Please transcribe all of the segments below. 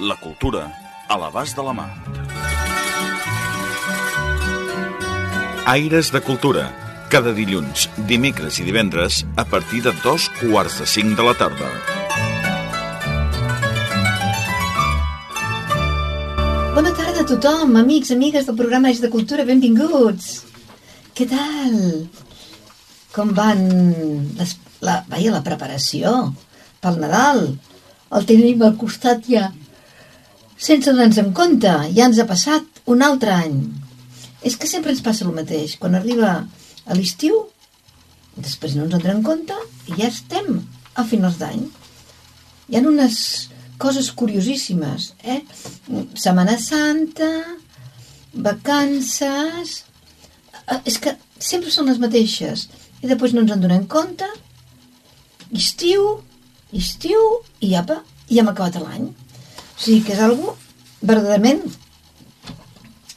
La cultura a l'abast de la mà. Aires de Cultura. Cada dilluns, dimecres i divendres a partir de dos quarts de cinc de la tarda. Bona tarda a tothom, amics, amigues del programa Eix de Cultura, benvinguts. Què tal? Com van les, la, vaja, la preparació pel Nadal? El tenim al costat ja. Sense donar-nos en compte, ja ens ha passat un altre any. És que sempre ens passa el mateix. Quan arriba a l'estiu, després no ens en compte i ja estem a finals d'any. Hi ha unes coses curiosíssimes, eh? Setmana Santa, vacances... Eh, És que sempre són les mateixes. I després no ens en donem compte. Estiu, estiu, i apa, i hem acabat l'any. Sigui que és algo verdaderament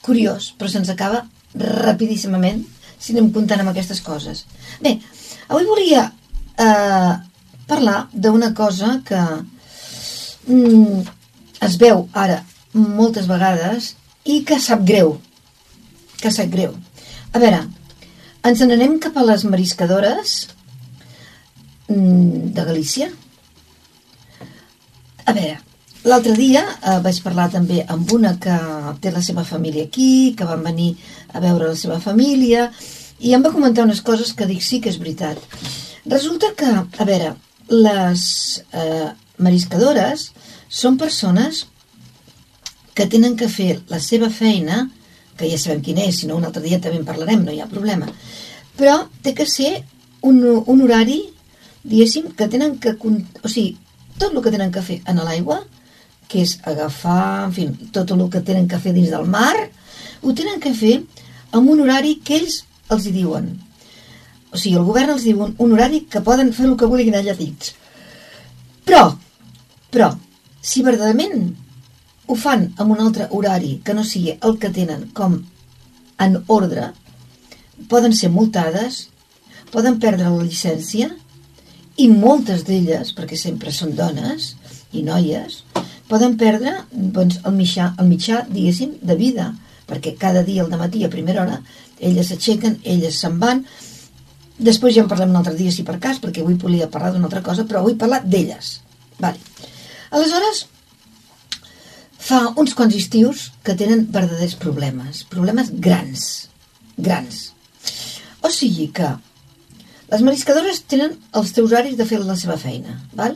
curiós, però se'ns acaba rapidíssimament si anem comptant amb aquestes coses. Bé, avui volia eh, parlar d'una cosa que mm, es veu ara moltes vegades i que sap greu. Que sap greu. A veure, ens n'anem cap a les mariscadores mm, de Galícia. A veure, l'altre dia eh, vaig parlar també amb una que té la seva família aquí, que van venir a veure la seva família, i em va comentar unes coses que dic sí que és veritat. Resulta que, a veure, les eh, mariscadores són persones que tenen que fer la seva feina, que ja sabem quina és, si no un altre dia també en parlarem, no hi ha problema, però té que ser un, un horari, diguéssim, que tenen que... O sigui, tot el que tenen que fer en l'aigua, que és agafar, en fi, tot el que tenen que fer dins del mar, ho tenen que fer amb un horari que ells els hi diuen. O sigui, el govern els diu un, horari que poden fer el que vulguin allà dins. Però, però, si verdaderament ho fan amb un altre horari que no sigui el que tenen com en ordre, poden ser multades, poden perdre la llicència i moltes d'elles, perquè sempre són dones i noies, poden perdre doncs, el, mitjà, el mitjà, diguéssim, de vida, perquè cada dia al matí a primera hora elles s'aixequen, elles se'n van, després ja en parlem un altre dia si per cas, perquè avui volia parlar d'una altra cosa, però vull parlar d'elles. Vale. Aleshores, fa uns quants estius que tenen verdaders problemes, problemes grans, grans. O sigui que les mariscadores tenen els teus horaris de fer la seva feina, val?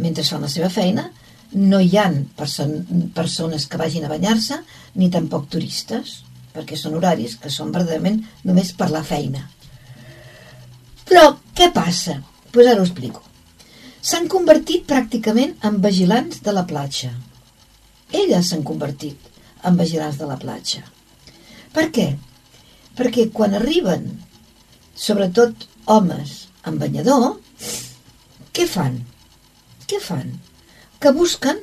Mentre fan la seva feina, no hi han perso persones que vagin a banyar-se, ni tampoc turistes, perquè són horaris que són verdaderament només per la feina. Però què passa? Doncs pues ara ho explico. S'han convertit pràcticament en vigilants de la platja. Elles s'han convertit en vigilants de la platja. Per què? Perquè quan arriben, sobretot homes amb banyador, què fan? Què fan? Que busquen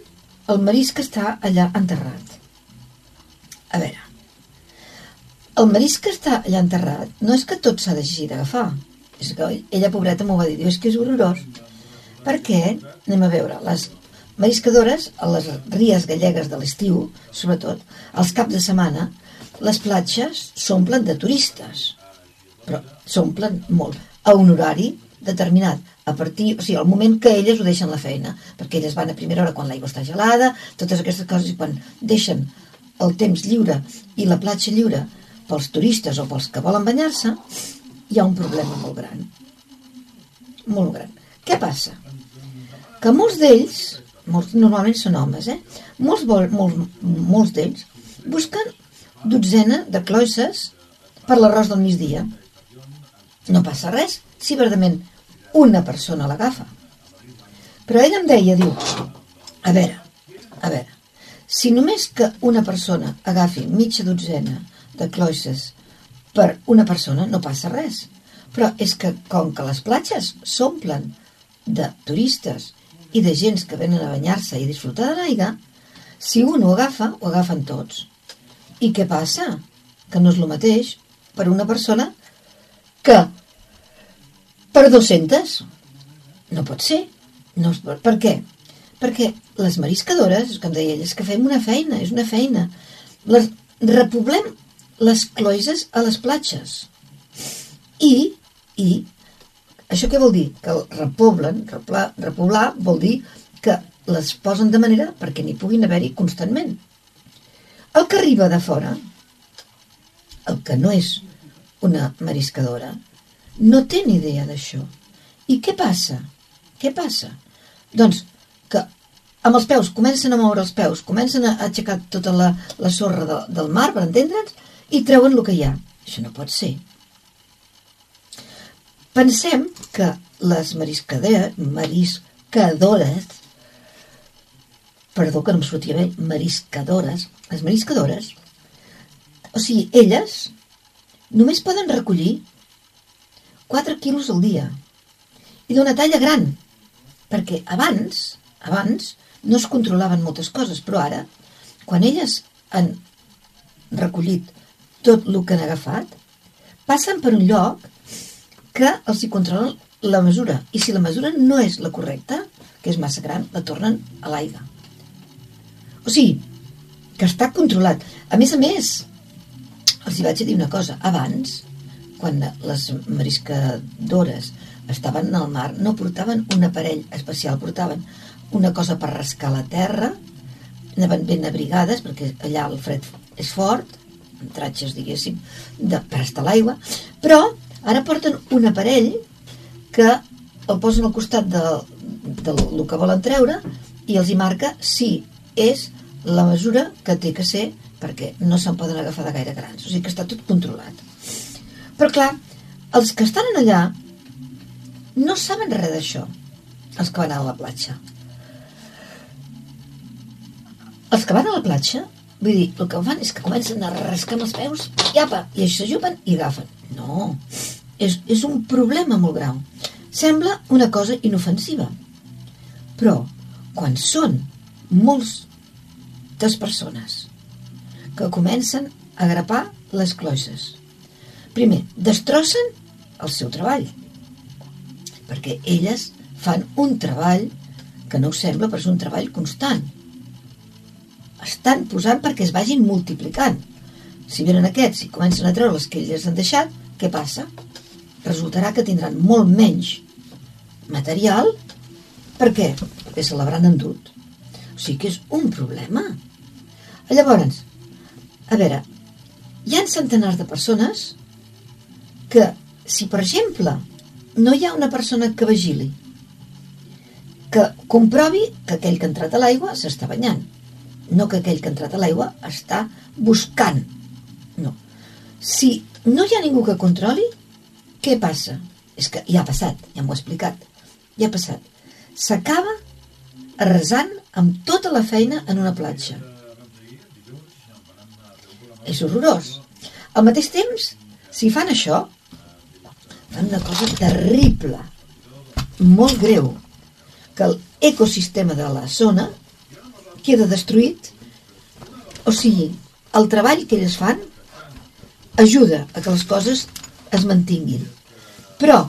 el marisc que està allà enterrat. A veure, el marisc que està allà enterrat no és que tot s'ha de d'agafar. És que ella, pobreta, m'ho va dir, diu, és que és horrorós. Perquè, anem a veure, les mariscadores, a les ries gallegues de l'estiu, sobretot, als caps de setmana, les platges s'omplen de turistes, però s'omplen molt, a un horari determinat, a partir, o sigui, al moment que elles ho deixen la feina, perquè elles van a primera hora quan l'aigua està gelada, totes aquestes coses, i quan deixen el temps lliure i la platja lliure pels turistes o pels que volen banyar-se, hi ha un problema molt gran. Molt gran. Què passa? Que molts d'ells, molts, normalment són homes, eh? molts, molts, molts d'ells busquen dotzena de cloisses per l'arròs del migdia. No passa res si verdament una persona l'agafa. Però ell em deia, diu, a veure, a veure, Si només que una persona agafi mitja dotzena de cloixes per una persona no passa res. Però és que com que les platges s'omplen de turistes i de gens que venen a banyar-se i a disfrutar de l'aigua, si un ho agafa, ho agafen tots. I què passa? Que no és el mateix per una persona que per 200. No pot ser. No. Per què? Perquè les mariscadores, com deia ell, és que fem una feina, és una feina. Les, repoblem les cloises a les platges. I, i, això què vol dir? Que el repoblen, repoblar, repoblar vol dir que les posen de manera perquè n'hi puguin haver-hi constantment. El que arriba de fora, el que no és una mariscadora, no té ni idea d'això. I què passa? Què passa? Doncs que amb els peus, comencen a moure els peus, comencen a aixecar tota la, la sorra de, del mar, per entendre'ns, i treuen el que hi ha. Això no pot ser. Pensem que les mariscadores, perdó que no em sortia bé, mariscadores, les mariscadores, o sigui, elles només poden recollir 4 quilos al dia i d'una talla gran, perquè abans, abans no es controlaven moltes coses, però ara, quan elles han recollit tot el que han agafat, passen per un lloc que els hi controlen la mesura. I si la mesura no és la correcta, que és massa gran, la tornen a l'aigua. O sigui, que està controlat. A més a més, els hi vaig dir una cosa. Abans, quan les mariscadores estaven al mar, no portaven un aparell especial, portaven una cosa per rascar la terra, anaven ben abrigades, perquè allà el fred és fort, tratges, diguéssim, de, per estar l'aigua, però ara porten un aparell que el posen al costat de, de lo que volen treure i els hi marca si és la mesura que té que ser perquè no se'n poden agafar de gaire grans. O sigui que està tot controlat. Però clar, els que estan allà no saben res d'això, els que van a la platja. Els que van a la platja Vull dir, el que fan és que comencen a rascar amb els peus i apa, i s'ajupen i agafen. No, és, és un problema molt grau. Sembla una cosa inofensiva. Però, quan són moltes persones que comencen a grapar les cloixes, primer, destrossen el seu treball, perquè elles fan un treball que no us sembla, però és un treball constant estan posant perquè es vagin multiplicant. Si venen aquests i comencen a treure les que elles han deixat, què passa? Resultarà que tindran molt menys material. Per què? Perquè se l'hauran endut. O sigui que és un problema. Llavors, a veure, hi ha centenars de persones que, si per exemple no hi ha una persona que vigili, que comprovi que aquell que ha entrat a l'aigua s'està banyant, no que aquell que ha entrat a l'aigua està buscant. No. Si no hi ha ningú que controli, què passa? És que ja ha passat, ja m'ho he explicat. Ja ha passat. S'acaba arrasant amb tota la feina en una platja. És horrorós. Al mateix temps, si fan això, fan una cosa terrible, molt greu, que l'ecosistema de la zona queda destruït, o sigui, el treball que elles fan ajuda a que les coses es mantinguin. Però,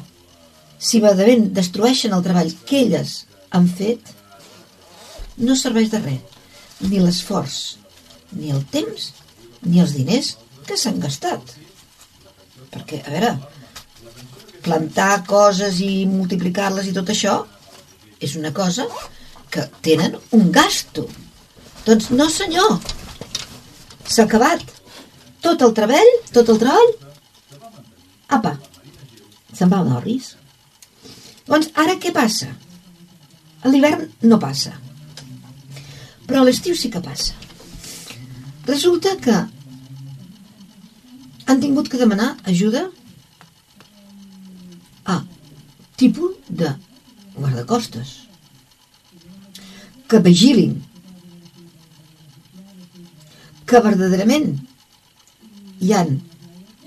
si badament destrueixen el treball que elles han fet, no serveix de res. Ni l'esforç, ni el temps, ni els diners que s'han gastat. Perquè, a veure, plantar coses i multiplicar-les i tot això és una cosa que tenen un gasto. Doncs no, senyor. S'ha acabat. Tot el treball, tot el treball. Apa, se'n va al Norris. Doncs ara què passa? A l'hivern no passa. Però a l'estiu sí que passa. Resulta que han tingut que demanar ajuda a tipus de guardacostes que vigilin que verdaderament hi han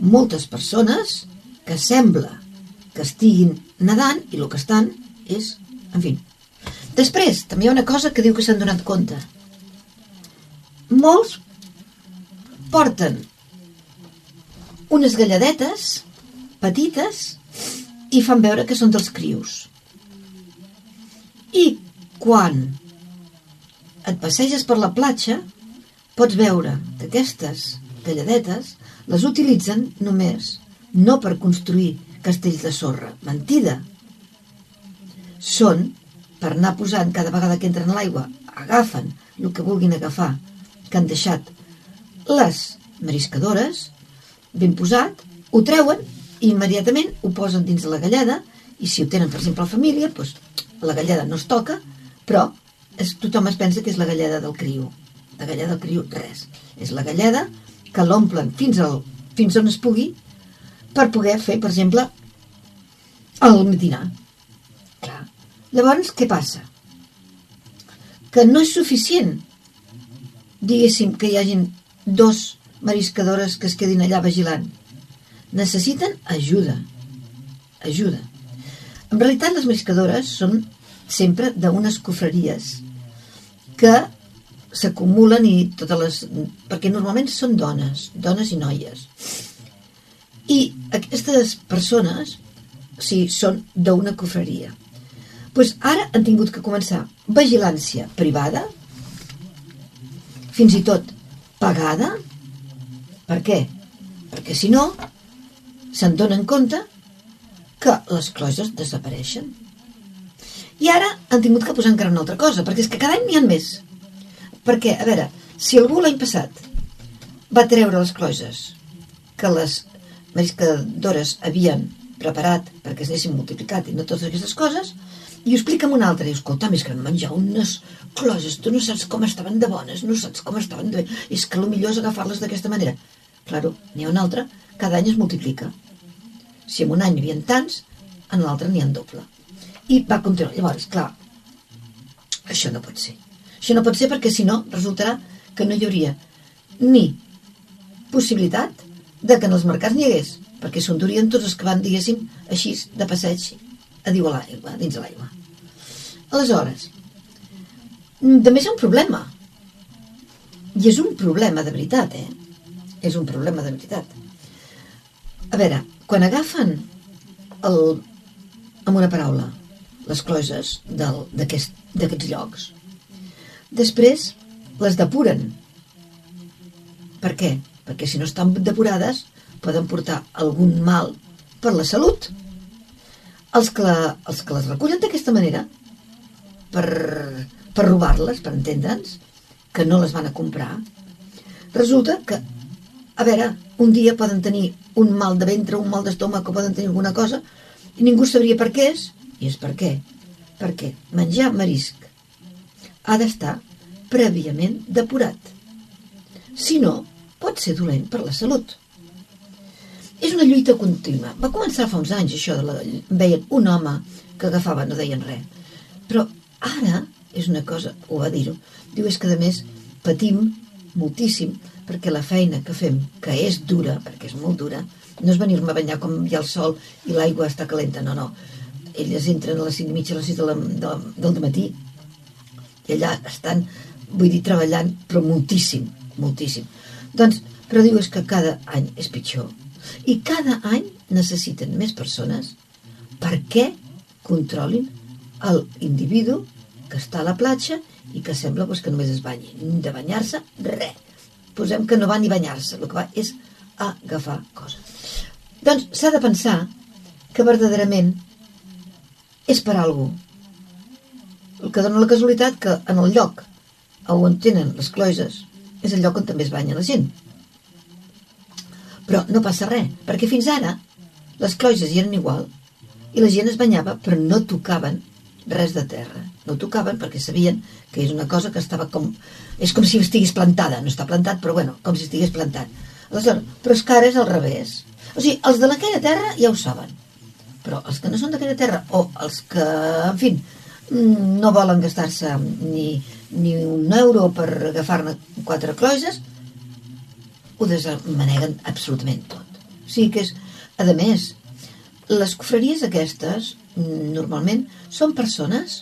moltes persones que sembla que estiguin nedant i el que estan és, en fi. Després, també hi ha una cosa que diu que s'han donat compte. Molts porten unes galladetes petites i fan veure que són dels crios. I quan et passeges per la platja, pots veure que aquestes galladetes les utilitzen només no per construir castells de sorra. Mentida! Són per anar posant cada vegada que entren a l'aigua, agafen el que vulguin agafar, que han deixat les mariscadores, ben posat, ho treuen i immediatament ho posen dins la galleda i si ho tenen, per exemple, a família, doncs, la galleda no es toca, però es, tothom es pensa que és la galleda del criu. La galleda del criu, res. És la galleda que l'omplen fins, al, fins on es pugui per poder fer, per exemple, el matinar. Clar. Llavors, què passa? Que no és suficient, diguéssim, que hi hagin dos mariscadores que es quedin allà vigilant. Necessiten ajuda. Ajuda. En realitat, les mariscadores són sempre d'unes cofreries que s'acumulen i totes les... perquè normalment són dones, dones i noies. I aquestes persones, sí, són d'una cofreria. Doncs ara han tingut que començar vigilància privada, fins i tot pagada. Per què? Perquè si no, se'n donen compte que les closes desapareixen. I ara han tingut que posar encara una altra cosa, perquè és que cada any n'hi ha més. Perquè, a veure, si algú l'any passat va treure les closes que les mariscadores havien preparat perquè s'haguessin multiplicat i no totes aquestes coses, i ho explica amb un altre, i escolta, més que menjar unes closes, tu no saps com estaven de bones, no saps com estaven de bé, és que el millor és agafar-les d'aquesta manera. Claro, n'hi ha un altre, cada any es multiplica. Si en un any hi havia tants, en l'altre n'hi ha doble. I va continuar. Llavors, clar, això no pot ser. Això no pot ser perquè si no resultarà que no hi hauria ni possibilitat de que en els mercats n'hi hagués, perquè s'endurien tots els que van, diguéssim, així de passeig a diu a l'aigua, dins de l'aigua. Aleshores, també és un problema. I és un problema de veritat, eh? És un problema de veritat. A veure, quan agafen el, amb una paraula les closes d'aquests aquest, llocs, després les depuren. Per què? Perquè si no estan depurades poden portar algun mal per la salut. Els que, els que les recullen d'aquesta manera, per, per robar-les, per entendre'ns, que no les van a comprar, resulta que, a veure, un dia poden tenir un mal de ventre, un mal d'estómac, o poden tenir alguna cosa, i ningú sabria per què és, i és per què. Perquè menjar marisc ha d'estar prèviament depurat. Si no, pot ser dolent per la salut. És una lluita contínua. Va començar fa uns anys això de la... Veien un home que agafava, no deien res. Però ara és una cosa, ho va dir-ho, diu és que a més patim moltíssim perquè la feina que fem, que és dura, perquè és molt dura, no és venir-me a banyar com hi ha el sol i l'aigua està calenta, no, no. Elles entren a les 5 i mitja, a les 6 de la, de, del matí i allà estan, vull dir, treballant, però moltíssim, moltíssim. Doncs, però diu és que cada any és pitjor i cada any necessiten més persones perquè controlin l'individu que està a la platja i que sembla pues, que només es banyi. De banyar-se, res. Posem que no va ni banyar-se, el que va és agafar coses. Doncs s'ha de pensar que verdaderament és per algú. El que dona la casualitat que en el lloc on tenen les cloises és el lloc on també es banya la gent. Però no passa res, perquè fins ara les cloises hi eren igual i la gent es banyava però no tocaven res de terra. No tocaven perquè sabien que és una cosa que estava com... És com si estigués plantada, no està plantat, però bueno, com si estigués plantat. Aleshores, però és que ara és al revés. O sigui, els de l'aquella terra ja ho saben. Però els que no són d'aquella terra, o els que, en fi, no volen gastar-se ni, ni un euro per agafar-ne quatre cloises, ho desmaneguen absolutament tot. O sigui que és, a més, les cofreries aquestes normalment són persones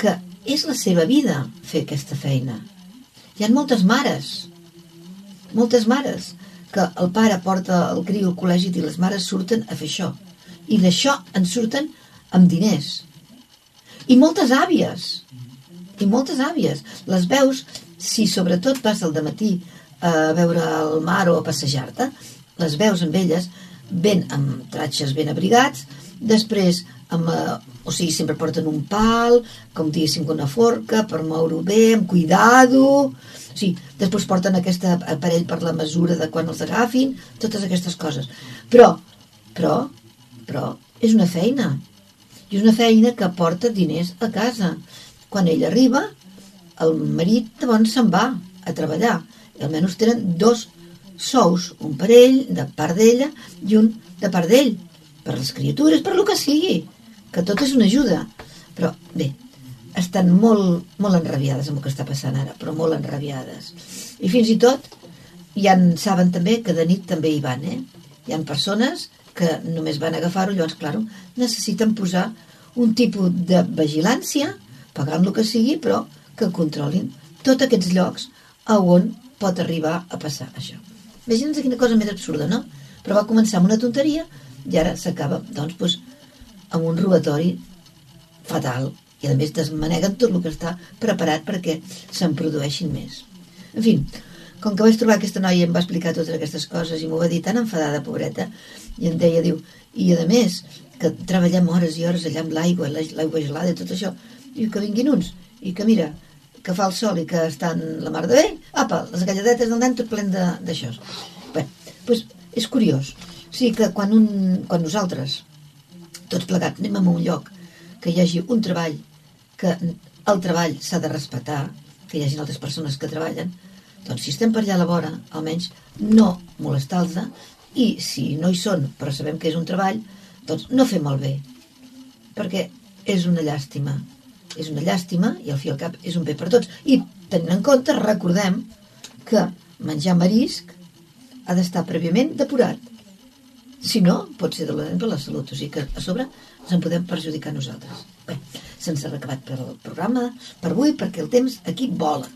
que és la seva vida fer aquesta feina. Hi ha moltes mares, moltes mares, que el pare porta el criu al col·legi i les mares surten a fer això. I d'això en surten amb diners. I moltes àvies, i moltes àvies. Les veus, si sobretot vas al matí a veure el mar o a passejar-te, les veus amb elles ben amb tratges ben abrigats, després amb, eh, o sigui, sempre porten un pal, com diguéssim, una forca, per moure-ho bé, amb cuidado, o sigui, després porten aquest aparell per la mesura de quan els agafin, totes aquestes coses. Però, però, però, és una feina, i és una feina que porta diners a casa. Quan ell arriba, el marit bon se'n va a treballar, i almenys tenen dos sous, un per ell, de part d'ella, i un de part d'ell, per les criatures, per lo que sigui, que tot és una ajuda. Però, bé, estan molt, molt enrabiades amb el que està passant ara, però molt enrabiades. I fins i tot, ja en saben també que de nit també hi van, eh? Hi han persones que només van agafar-ho, llavors, clar, necessiten posar un tipus de vigilància, pagant el que sigui, però que controlin tots aquests llocs a on pot arribar a passar això. Imagina't quina cosa més absurda, no? Però va començar amb una tonteria i ara s'acaba, doncs, doncs, amb un robatori fatal i a més desmaneguen tot el que està preparat perquè se'n produeixin més. En fi, com que vaig trobar aquesta noia i em va explicar totes aquestes coses i m'ho va dir tan enfadada, pobreta, i em deia, diu, i a més, que treballem hores i hores allà amb l'aigua, l'aigua gelada i tot això, i que vinguin uns, i que mira, que fa el sol i que estan la mar de bé, apa, les galladetes del nen tot plen d'això. Bé, doncs és curiós. O sigui que quan, un, quan nosaltres, tots plegats, anem a un lloc que hi hagi un treball, que el treball s'ha de respectar, que hi hagi altres persones que treballen, doncs si estem per allà a la vora, almenys no molestar-los, i si no hi són, però sabem que és un treball, doncs no fer malbé, perquè és una llàstima és una llàstima i al fi al cap és un bé per tots. I tenint en compte, recordem que menjar marisc ha d'estar prèviament depurat. Si no, pot ser la, per la salut, o sigui que a sobre ens en podem perjudicar nosaltres. Bé, se'ns ha acabat per el programa per avui perquè el temps aquí vola.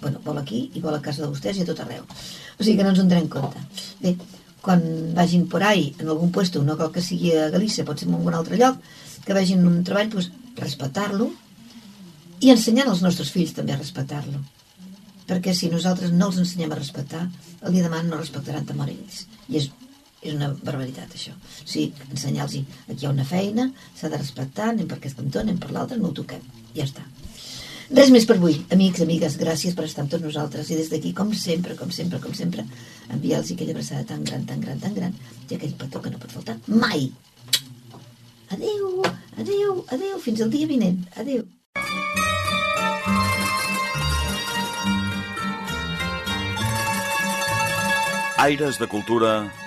bueno, vola aquí i vola a casa de vostès i a tot arreu. O sigui que no ens en donem compte. Bé, quan vagin por ahí, en algun puesto, no cal que sigui a Galícia, pot ser en algun altre lloc, que vegin un treball, doncs, respectar-lo i ensenyant als nostres fills també a respectar-lo. Perquè si nosaltres no els ensenyem a respectar, el dia de demà no respectaran tamor ells. I és, és una barbaritat, això. O sigui, ensenyar-los aquí hi ha una feina, s'ha de respectar, anem per aquest cantó, anem per l'altre, no ho toquem. Ja està. Res més per avui. Amics, amigues, gràcies per estar amb tots nosaltres. I des d'aquí, com sempre, com sempre, com sempre, enviar-los aquella abraçada tan gran, tan gran, tan gran, i aquell petó que no pot faltar mai. Adeu, adeu, adeu, fins al dia vinent. Adeu. Aires de Cultura